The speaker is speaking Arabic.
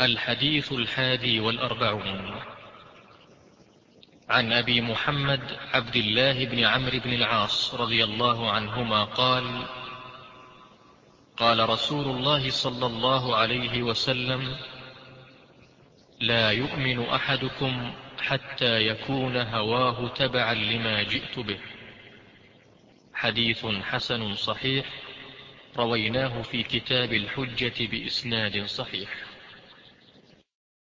الحديث الحادي والأربعون. عن أبي محمد عبد الله بن عمرو بن العاص رضي الله عنهما قال قال رسول الله صلى الله عليه وسلم لا يؤمن أحدكم حتى يكون هواه تبعا لما جئت به. حديث حسن صحيح رويناه في كتاب الحجة بإسناد صحيح.